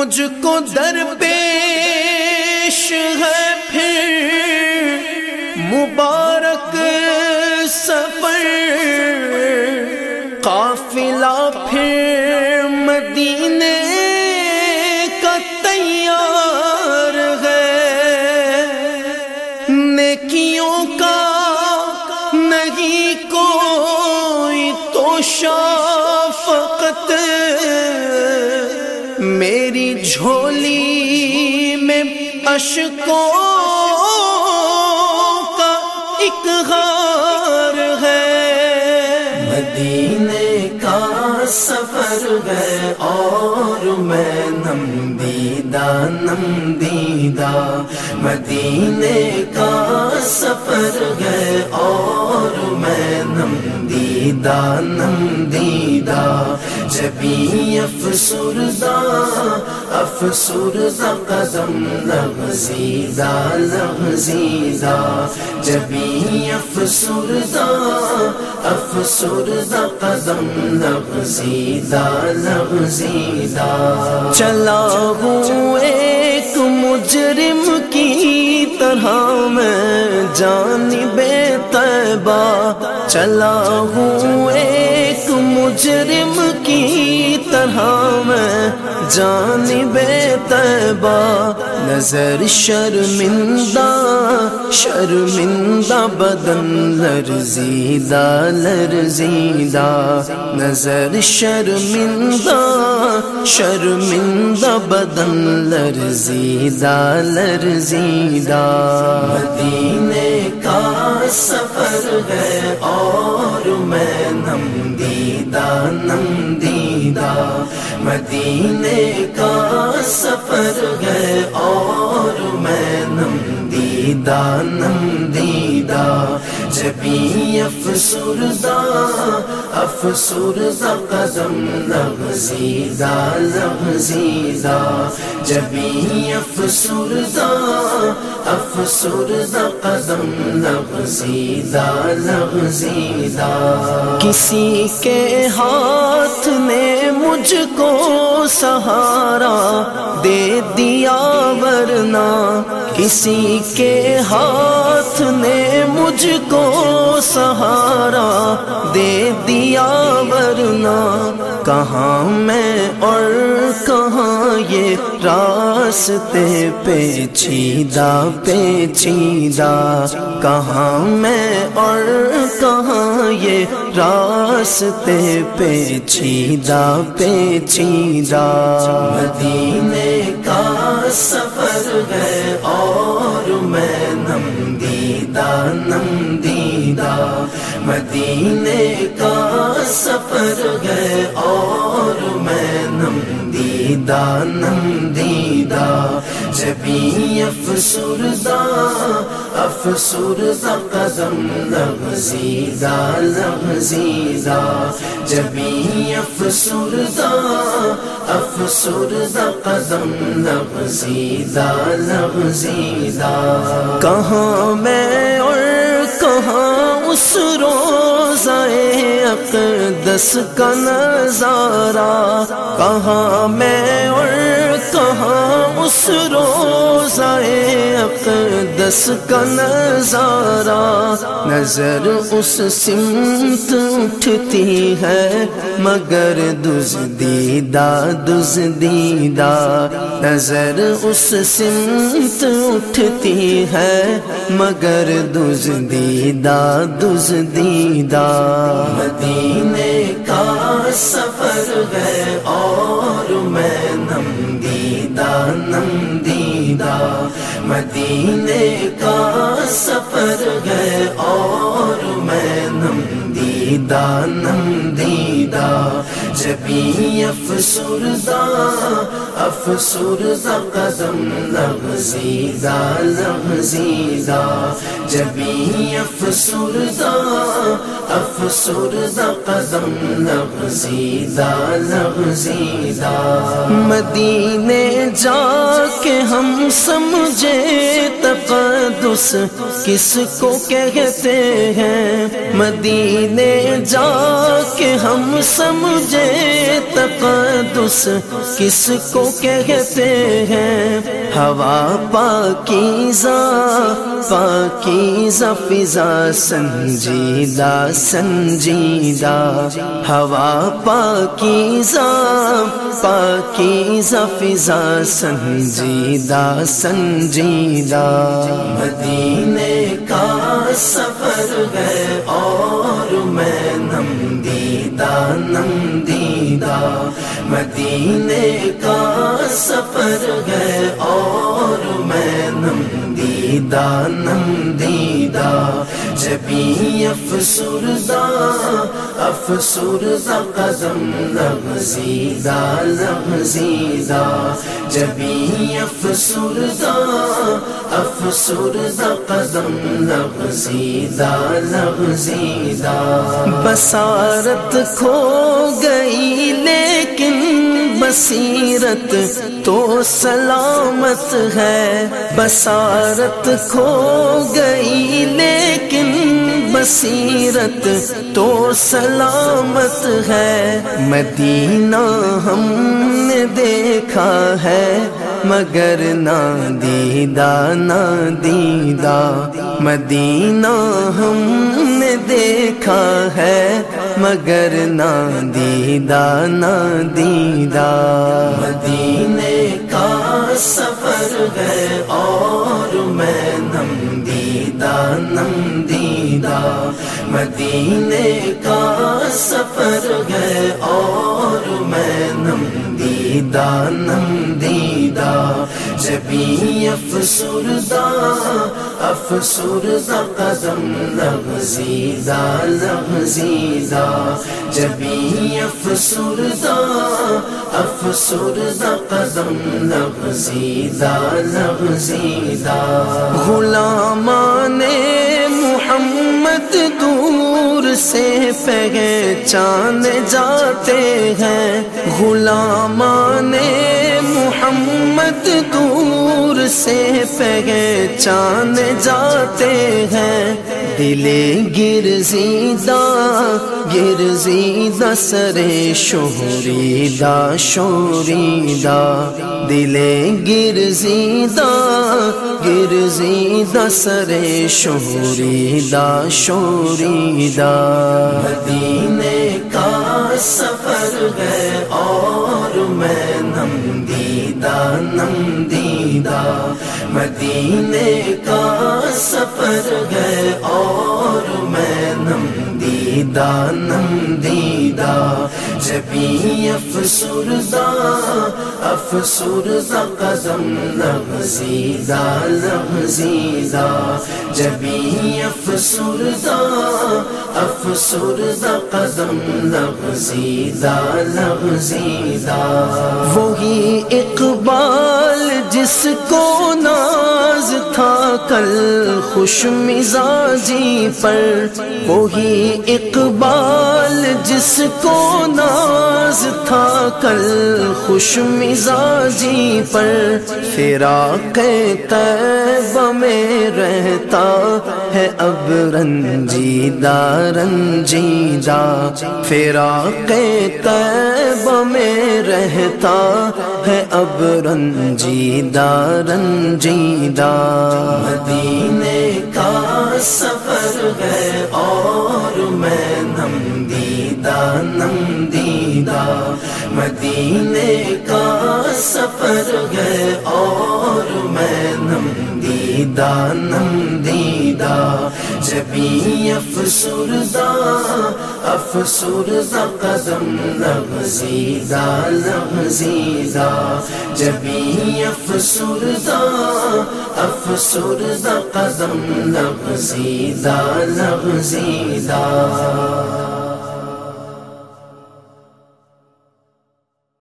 مجھ کو در پیش ہے پھر مبارک سفر قافلہ پھر مدینے کا تیار ہے نیکیوں کا نہیں کوئی تو اشکوں کا ایک غار ہے۔ مدینے کا سفر ہے اور میں نم دیدہ نم دیدہ مدینے کا سفر ہے اور میں نم دیدہ نم دیدہ جبی افسردہ افسردہ قدم لغزیدہ لغزیدہ جبی افسردہ افسردہ قدم لغزیدہ لغزیدہ۔ چلا ہوں ایک مجرم کی طرح میں جانب طیبہ چلا ہوں ایک مجرم کی طرح میں جانب طیبہ نظر شرمندہ شرمندہ، بدن لرزیدہ لرزیدہ نظر شرمندہ شرمندہ، بدن لرزیدہ لرزیدہ مدینے کا سفر ہے اور میں نم دیدہ نم دیدہ مدینے کا سفر ہے اور میں نم دیدہ نم دیدہ جبی افسردہ افسردہ قدم لغزیدہ لغزیدہ جبی افسردہ افسردہ قدم لغزیدہ لغزیدہ۔ کسی کے ہاتھ نے مجھ کو سہارا دے دیا ورنہ کسی کے ہاتھ نے مجھ کو سہارا دے دیا کہاں میں اور کہاں یہ راستے پیچیدہ پیچیدہ کہاں میں اور کہاں یہ راستے پیچیدہ پیچیدہ مدینے کا سفر ہے اور میں نم دیدہ نم دیدہ مدینے کا سفر ہے اور میں نم دیدہ نم دیدہ۔ جبی افسردہ افسردہ قدم لغزیدہ لغزیدہ جبی افسردہ افسردہ قدم لغزیدہ لغزیدہ کہاں میں سرو کہاں اس روزہ اقدس کا نظارہ، کہاں میں اور کہاں اس روزہ اقدس کا نظارہ، نظر اس سمت اٹھتی ہے، مگر دز دیدہ دز دیدہ نظر اس سمت اٹھتی ہے، مگر دز دیدہ دز دیدہ مدینے کا سفر ہے اور میں نم دیدہ نم دیدہ مدینے کا سفر ہے اور میں نم دیدہ نم دیدہ جبی افسردہ افسردہ قدم لغزیدہ لغزیدہ۔ جبی افسردہ افسردہ قدم لغزیدہ لغزیدہ۔ مدینے جا کے ہم سمجھے تقدس کس کو کہتے ہیں؟ مدینے جا کے ہم سمجھے تقدس کس کو کہتے ہیں؟ ہوا پاکیزہ پاکیزہ فضا سنجیدہ سنجیدہ۔ ہوا پاکیزہ پاکیزہ فضا سنجیدہ سنجیدہ۔ مدینے کا سفر ہے اور میں نم دیدہ نم مدینے کا سفر ہے اور میں نم دیدہ نم دیدہ جبی افسردہ افسردہ قدم، لغزیدہ لغزیدہ۔ جبی افسردہ افسردہ قدم، لغزیدہ لغزیدہ۔ بسارت کھو گئی، لیکن بصیرت تو سلامت ہے بسارت کھو گئی، لیکن بصیرت تو سلامت ہے۔ مدینہ ہم نے دیکھا ہے، مگر نہ دیدہ نہ دیدہ۔ مدینہ ہم نے دیکھا ہے مگر نہ دیدہ نہ دیدہ۔ مدینے کا سفر ہے اور میں نم دیدہ نم دیدہ۔ مدینے کا سفر ہے اور دیدہ، نم دیدہ جبی افسردہ افسردہ قدم لغزیدہ لغزیدہ جبی افسردہ افسردہ قدم لغزیدہ لغزیدہ۔ غلامان محمد دور سے پہچان جاتے ہیں۔ غلامان محمد دور سے پہچان جاتے ہیں۔ دل گر زیدہ گر زیدہ سر شہریدہ شوریدہ دل گر زیدہ گر زیدہ سر شہریدہ شوریدہ مدینے کا سفر ہے اور میں نم جانم نم دیدہ مدینے کا سفر ہے اور دیدہ، نم دیدہ جبی افسردہ افسردہ قدم لغزیدہ لغزیدہ جبی افسردہ افسردہ قدم لغزیدہ لغزیدہ۔ وہی اقبال جس کو ناز تھا کل خوش مزاجی پر وہی اقبال جس کو ناز تھا کل خوش مزاجی پر فراق طیبہ میں رہتا ہے اب رنجیدہ رنجیدہ فراق طیبہ میں رہتا ہے اب رنجیدہ رنجیدہ مدینے کا سفر ہے اور میں نم دیدہ نم دیدہ مدینے کا سفر ہے اور میں نم دیدہ نم دیدہ جبھی افسردہ افسردہ قدم لغزیدہ لغزیدہ۔ جبھی افسردہ افسردہ قدم لغزیدہ لغزیدہ۔